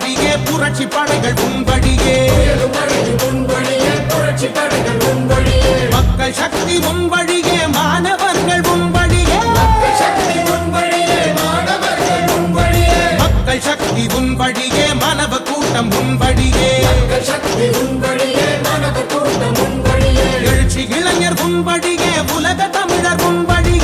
பொன்படியே புரட்சி படைகள் பொன்படியே மக்கள் சக்தி பொன்படியே மாணவர்கள் பொன்படியே மக்கள் சக்தி பொன்படியே மாணவ கூட்டம் பொன்படியே எழுச்சி இளைஞர் பொன்படியே உலக தமிழர் பொன்படியே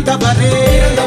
Miranda Barrera.